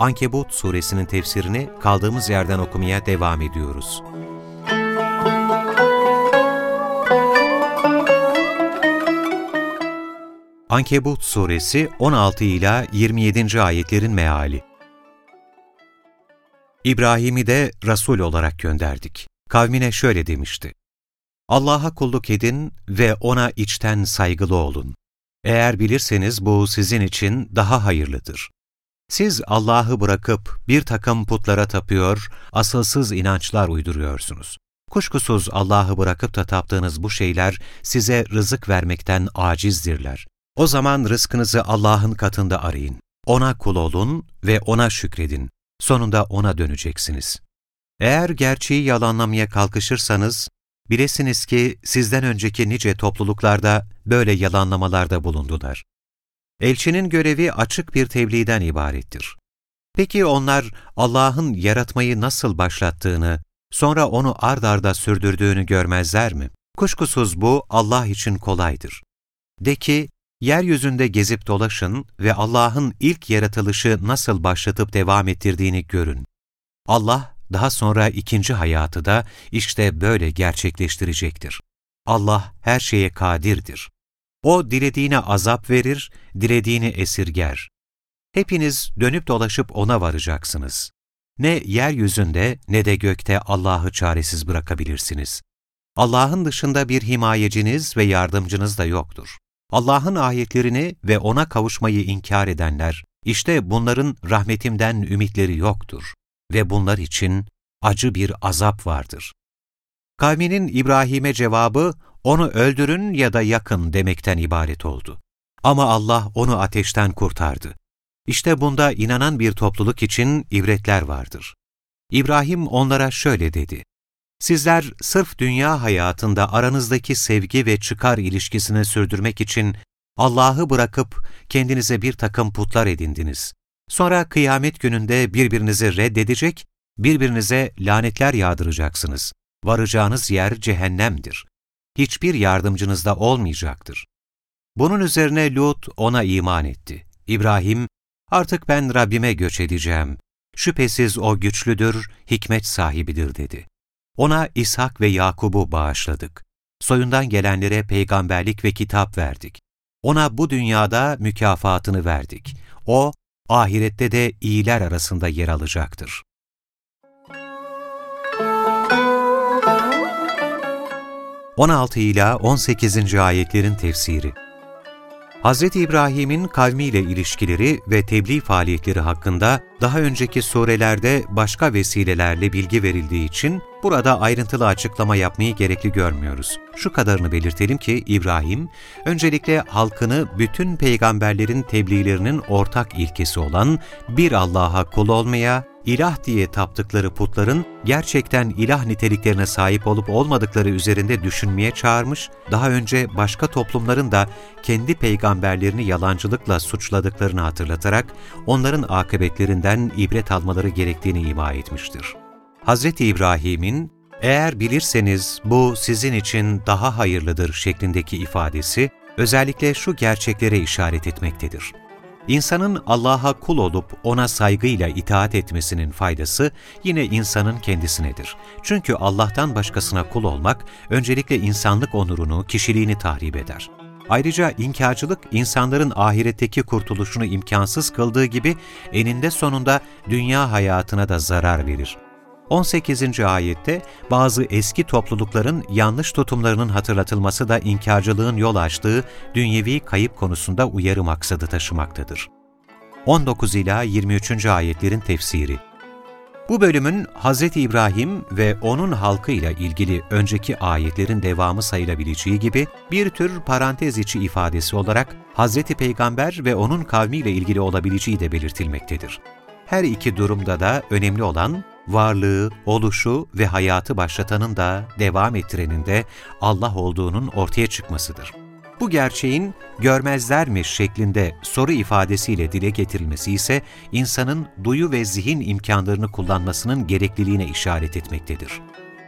Ankebut suresinin tefsirini kaldığımız yerden okumaya devam ediyoruz. Ankebut suresi 16 ila 27. ayetlerin meali. İbrahim'i de Resul olarak gönderdik. Kavmine şöyle demişti. Allah'a kulluk edin ve ona içten saygılı olun. Eğer bilirseniz bu sizin için daha hayırlıdır. Siz Allah'ı bırakıp bir takım putlara tapıyor, asılsız inançlar uyduruyorsunuz. Kuşkusuz Allah'ı bırakıp da taptığınız bu şeyler size rızık vermekten acizdirler. O zaman rızkınızı Allah'ın katında arayın. Ona kul olun ve O'na şükredin. Sonunda O'na döneceksiniz. Eğer gerçeği yalanlamaya kalkışırsanız, bilesiniz ki sizden önceki nice topluluklarda böyle yalanlamalarda bulundular. Elçinin görevi açık bir tebliğden ibarettir. Peki onlar Allah'ın yaratmayı nasıl başlattığını, sonra onu ard arda sürdürdüğünü görmezler mi? Kuşkusuz bu Allah için kolaydır. De ki, yeryüzünde gezip dolaşın ve Allah'ın ilk yaratılışı nasıl başlatıp devam ettirdiğini görün. Allah, daha sonra ikinci hayatı da işte böyle gerçekleştirecektir. Allah her şeye kadirdir. O dilediğine azap verir, dilediğini esirger. Hepiniz dönüp dolaşıp O'na varacaksınız. Ne yeryüzünde ne de gökte Allah'ı çaresiz bırakabilirsiniz. Allah'ın dışında bir himayeciniz ve yardımcınız da yoktur. Allah'ın ayetlerini ve O'na kavuşmayı inkar edenler, işte bunların rahmetimden ümitleri yoktur ve bunlar için acı bir azap vardır. Kavminin İbrahim'e cevabı, onu öldürün ya da yakın demekten ibaret oldu. Ama Allah onu ateşten kurtardı. İşte bunda inanan bir topluluk için ibretler vardır. İbrahim onlara şöyle dedi. Sizler sırf dünya hayatında aranızdaki sevgi ve çıkar ilişkisini sürdürmek için Allah'ı bırakıp kendinize bir takım putlar edindiniz. Sonra kıyamet gününde birbirinizi reddedecek, birbirinize lanetler yağdıracaksınız. Varacağınız yer cehennemdir hiçbir yardımcınız da olmayacaktır. Bunun üzerine Lut ona iman etti. İbrahim, artık ben Rabbime göç edeceğim. Şüphesiz o güçlüdür, hikmet sahibidir dedi. Ona İshak ve Yakub'u bağışladık. Soyundan gelenlere peygamberlik ve kitap verdik. Ona bu dünyada mükafatını verdik. O, ahirette de iyiler arasında yer alacaktır. 16 ila 18. ayetlerin tefsiri. Hz. İbrahim'in kavmiyle ilişkileri ve tebliğ faaliyetleri hakkında daha önceki surelerde başka vesilelerle bilgi verildiği için burada ayrıntılı açıklama yapmayı gerekli görmüyoruz. Şu kadarını belirtelim ki İbrahim, öncelikle halkını bütün peygamberlerin tebliğlerinin ortak ilkesi olan bir Allah'a kul olmaya, ilah diye taptıkları putların gerçekten ilah niteliklerine sahip olup olmadıkları üzerinde düşünmeye çağırmış, daha önce başka toplumların da kendi peygamberlerini yalancılıkla suçladıklarını hatırlatarak onların akıbetlerinden ibret almaları gerektiğini ima etmiştir. Hz. İbrahim'in eğer bilirseniz bu sizin için daha hayırlıdır şeklindeki ifadesi özellikle şu gerçeklere işaret etmektedir. İnsanın Allah'a kul olup ona saygıyla itaat etmesinin faydası yine insanın kendisinedir. Çünkü Allah'tan başkasına kul olmak öncelikle insanlık onurunu, kişiliğini tahrip eder. Ayrıca inkarcılık insanların ahiretteki kurtuluşunu imkansız kıldığı gibi eninde sonunda dünya hayatına da zarar verir. 18. ayette bazı eski toplulukların yanlış tutumlarının hatırlatılması da inkarcılığın yol açtığı dünyevi kayıp konusunda uyarı maksadı taşımaktadır. 19 ila 23. ayetlerin tefsiri bu bölümün Hz. İbrahim ve onun halkıyla ilgili önceki ayetlerin devamı sayılabileceği gibi bir tür parantez içi ifadesi olarak Hz. Peygamber ve onun kavmiyle ilgili olabileceği de belirtilmektedir. Her iki durumda da önemli olan varlığı, oluşu ve hayatı başlatanın da devam ettirenin de Allah olduğunun ortaya çıkmasıdır. Bu gerçeğin görmezlermiş şeklinde soru ifadesiyle dile getirilmesi ise insanın duyu ve zihin imkanlarını kullanmasının gerekliliğine işaret etmektedir.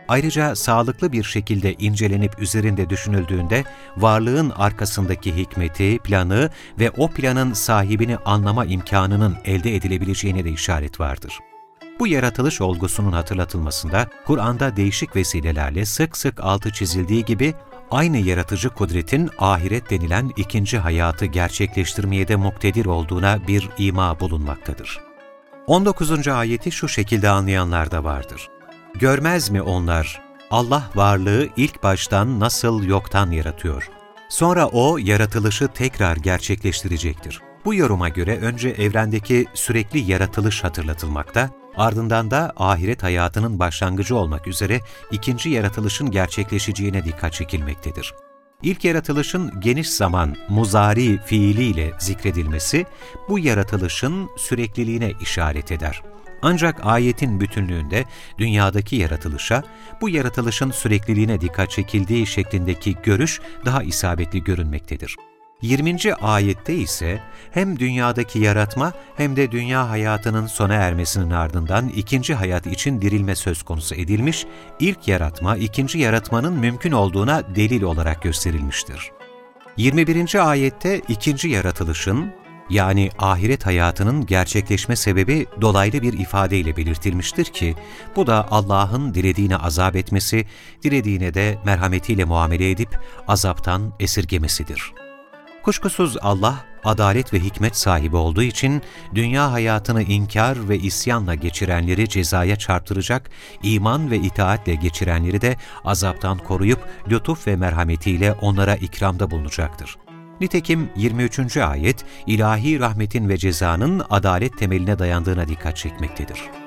Ayrıca sağlıklı bir şekilde incelenip üzerinde düşünüldüğünde varlığın arkasındaki hikmeti, planı ve o planın sahibini anlama imkanının elde edilebileceğine de işaret vardır. Bu yaratılış olgusunun hatırlatılmasında Kur'an'da değişik vesilelerle sık sık altı çizildiği gibi aynı yaratıcı kudretin ahiret denilen ikinci hayatı gerçekleştirmeye de muktedir olduğuna bir ima bulunmaktadır. 19. ayeti şu şekilde anlayanlar da vardır. Görmez mi onlar? Allah varlığı ilk baştan nasıl yoktan yaratıyor? Sonra O yaratılışı tekrar gerçekleştirecektir. Bu yoruma göre önce evrendeki sürekli yaratılış hatırlatılmakta, ardından da ahiret hayatının başlangıcı olmak üzere ikinci yaratılışın gerçekleşeceğine dikkat çekilmektedir. İlk yaratılışın geniş zaman muzari fiiliyle zikredilmesi, bu yaratılışın sürekliliğine işaret eder. Ancak ayetin bütünlüğünde dünyadaki yaratılışa, bu yaratılışın sürekliliğine dikkat çekildiği şeklindeki görüş daha isabetli görünmektedir. 20. ayette ise hem dünyadaki yaratma hem de dünya hayatının sona ermesinin ardından ikinci hayat için dirilme söz konusu edilmiş, ilk yaratma ikinci yaratmanın mümkün olduğuna delil olarak gösterilmiştir. 21. ayette ikinci yaratılışın, yani ahiret hayatının gerçekleşme sebebi dolaylı bir ifadeyle belirtilmiştir ki, bu da Allah'ın dilediğine azap etmesi, dilediğine de merhametiyle muamele edip azaptan esirgemesidir. Kuşkusuz Allah, adalet ve hikmet sahibi olduğu için dünya hayatını inkar ve isyanla geçirenleri cezaya çarptıracak, iman ve itaatle geçirenleri de azaptan koruyup lütuf ve merhametiyle onlara ikramda bulunacaktır. Nitekim 23. ayet, ilahi rahmetin ve cezanın adalet temeline dayandığına dikkat çekmektedir.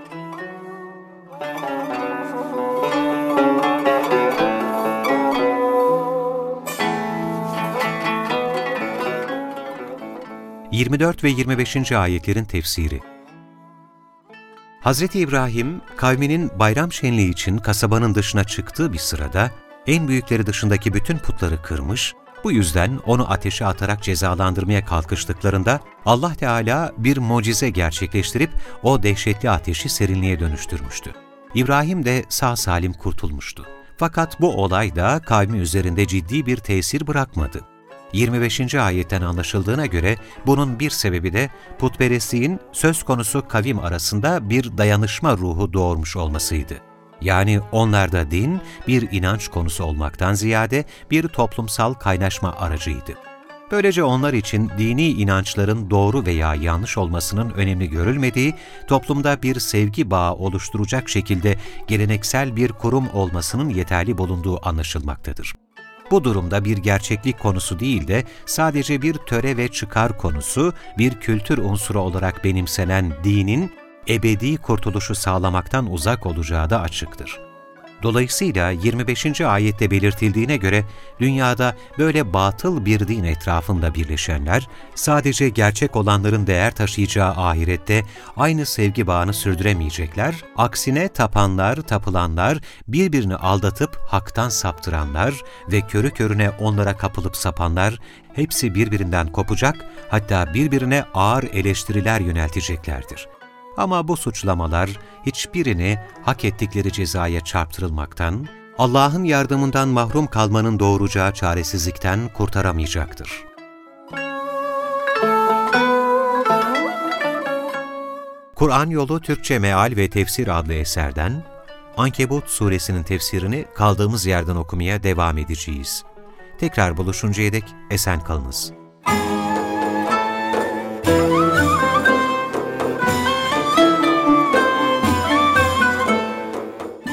24 ve 25. ayetlerin tefsiri Hz. İbrahim, kavminin bayram şenliği için kasabanın dışına çıktığı bir sırada, en büyükleri dışındaki bütün putları kırmış, bu yüzden onu ateşe atarak cezalandırmaya kalkıştıklarında Allah Teala bir mucize gerçekleştirip o dehşetli ateşi serinliğe dönüştürmüştü. İbrahim de sağ salim kurtulmuştu. Fakat bu olay da kavmi üzerinde ciddi bir tesir bırakmadı. 25. ayetten anlaşıldığına göre bunun bir sebebi de putperestliğin söz konusu kavim arasında bir dayanışma ruhu doğurmuş olmasıydı. Yani onlarda din bir inanç konusu olmaktan ziyade bir toplumsal kaynaşma aracıydı. Böylece onlar için dini inançların doğru veya yanlış olmasının önemli görülmediği, toplumda bir sevgi bağı oluşturacak şekilde geleneksel bir kurum olmasının yeterli bulunduğu anlaşılmaktadır. Bu durumda bir gerçeklik konusu değil de sadece bir töre ve çıkar konusu, bir kültür unsuru olarak benimsenen dinin ebedi kurtuluşu sağlamaktan uzak olacağı da açıktır. Dolayısıyla 25. ayette belirtildiğine göre dünyada böyle batıl bir din etrafında birleşenler, sadece gerçek olanların değer taşıyacağı ahirette aynı sevgi bağını sürdüremeyecekler, aksine tapanlar, tapılanlar, birbirini aldatıp haktan saptıranlar ve körü körüne onlara kapılıp sapanlar, hepsi birbirinden kopacak, hatta birbirine ağır eleştiriler yönelteceklerdir. Ama bu suçlamalar hiçbirini hak ettikleri cezaya çarptırılmaktan, Allah'ın yardımından mahrum kalmanın doğuracağı çaresizlikten kurtaramayacaktır. Kur'an Yolu Türkçe Meal ve Tefsir adlı eserden Ankebut suresinin tefsirini kaldığımız yerden okumaya devam edeceğiz. Tekrar buluşuncaya dek esen kalınız.